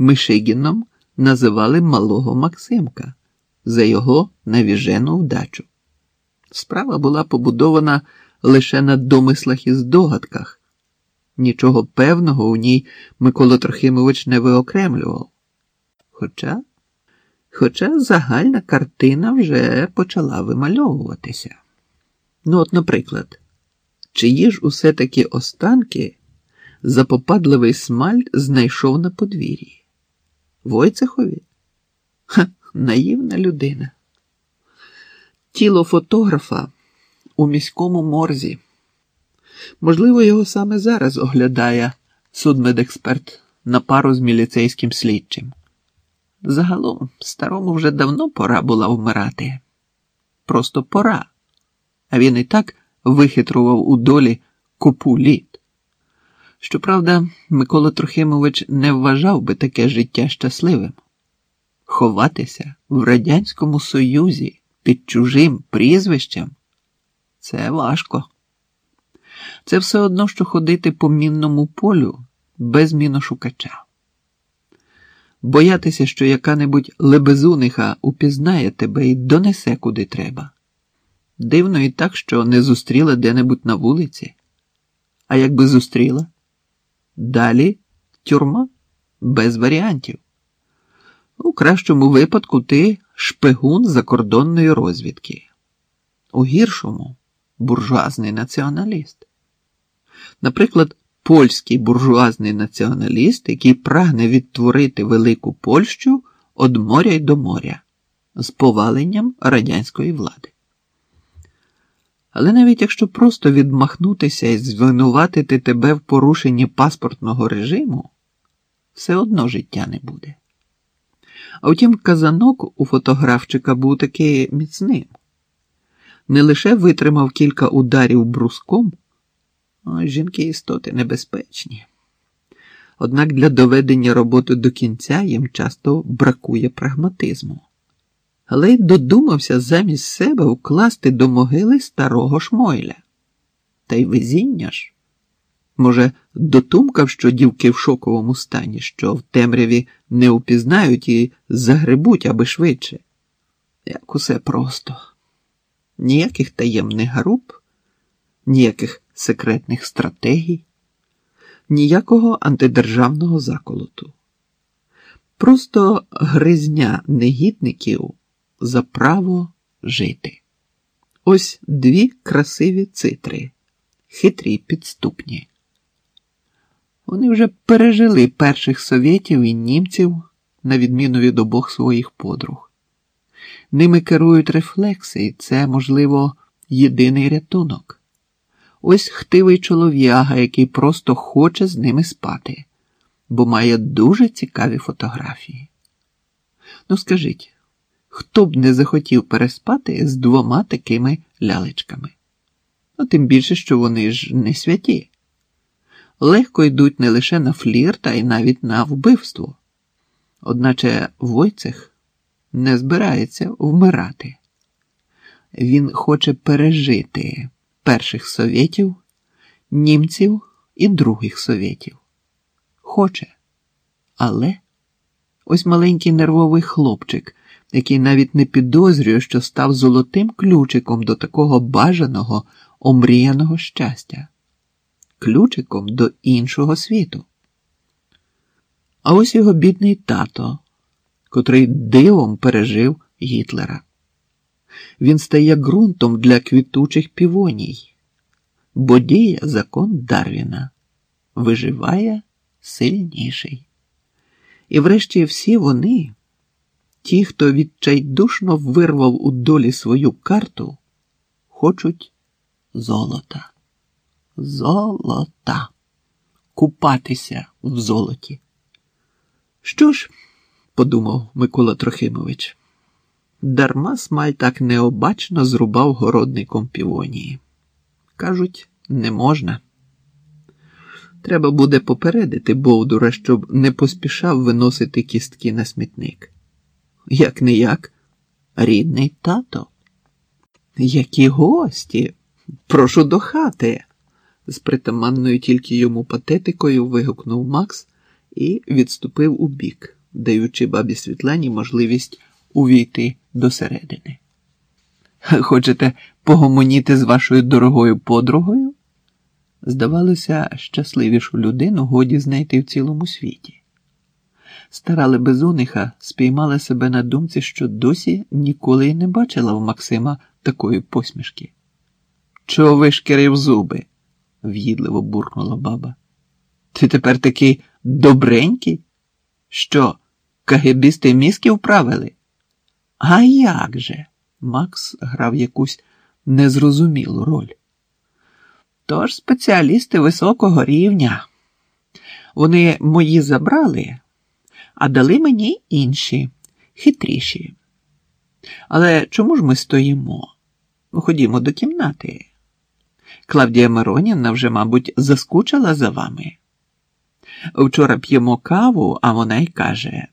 Мишигіном називали малого Максимка за його навіжену вдачу. Справа була побудована лише на домислах і здогадках. Нічого певного у ній Микола Трохимович не виокремлював. Хоча, Хоча загальна картина вже почала вимальовуватися. Ну, от, наприклад, чиї ж усе таки останки запопадливий смальт знайшов на подвір'ї? Войцехові? Ха, наївна людина. Тіло фотографа у міському морзі. Можливо, його саме зараз оглядає судмедексперт на пару з міліцейським слідчим. Загалом старому вже давно пора була вмирати. Просто пора. А він і так вихитрував у долі купу літ. Щоправда, Микола Трохимович не вважав би таке життя щасливим. Ховатися в Радянському Союзі під чужим прізвищем це важко. Це все одно, що ходити по мінному полю без міношукача. Боятися, що яка-небудь лебезуниха упізнає тебе і донесе куди треба. Дивно і так, що не зустріла де-небудь на вулиці. А якби зустріла? Далі тюрма без варіантів. У кращому випадку ти шпигун закордонної розвідки, у гіршому буржуазний націоналіст. Наприклад, польський буржуазний націоналіст, який прагне відтворити велику Польщу від моря й до моря з поваленням радянської влади. Але навіть якщо просто відмахнутися і звинуватити тебе в порушенні паспортного режиму, все одно життя не буде. А втім, казанок у фотографчика був таки міцним. Не лише витримав кілька ударів бруском, а жінки істоти небезпечні. Однак для доведення роботи до кінця їм часто бракує прагматизму. Але й додумався замість себе вкласти до могили старого шмойля. Та й везіння ж. Може, дотумкав, що дівки в шоковому стані, що в темряві не упізнають і загребуть аби швидше. Як усе просто. Ніяких таємних груп, ніяких секретних стратегій, ніякого антидержавного заколоту. Просто гризня негідників за право жити. Ось дві красиві цитри, хитрі підступні. Вони вже пережили перших совєтів і німців, на відміну від обох своїх подруг. Ними керують рефлекси, і це, можливо, єдиний рятунок. Ось хтивий чолов'яга, який просто хоче з ними спати, бо має дуже цікаві фотографії. Ну, скажіть, хто б не захотів переспати з двома такими лялечками? Ну, тим більше, що вони ж не святі легко йдуть не лише на флірт, а й навіть на вбивство. Одначе Войцех не збирається вмирати. Він хоче пережити перших совєтів, німців і других совєтів. Хоче. Але ось маленький нервовий хлопчик, який навіть не підозрює, що став золотим ключиком до такого бажаного, омріяного щастя ключиком до іншого світу. А ось його бідний тато, котрий дивом пережив Гітлера. Він стає ґрунтом для квітучих півоній, бо діє закон Дарвіна, виживає сильніший. І врешті всі вони, ті, хто відчайдушно вирвав у долі свою карту, хочуть золота золота, купатися в золоті. Що ж, подумав Микола Трохимович, дарма смаль так необачно зрубав городником півонії. Кажуть, не можна. Треба буде попередити Бовдура, щоб не поспішав виносити кістки на смітник. Як не як, рідний тато. Які гості? Прошу до хати з притаманною тільки йому патетикою вигукнув Макс і відступив у бік, даючи бабі Світлані можливість увійти досередини. Хочете погомоніти з вашою дорогою подругою? Здавалося, щасливішу людину годі знайти в цілому світі. Стара Лебезуниха спіймала себе на думці, що досі ніколи й не бачила в Максима такої посмішки. Чого вишкірив зуби? в'їдливо буркнула баба. Ти тепер такий добренький? Що, кагебісти мізки вправили? А як же? Макс грав якусь незрозумілу роль. Тож спеціалісти високого рівня. Вони мої забрали, а дали мені інші, хитріші. Але чому ж ми стоїмо? Ходімо до кімнати. Клавдія Миронівна вже, мабуть, заскучила за вами. Вчора п'ємо каву, а вона й каже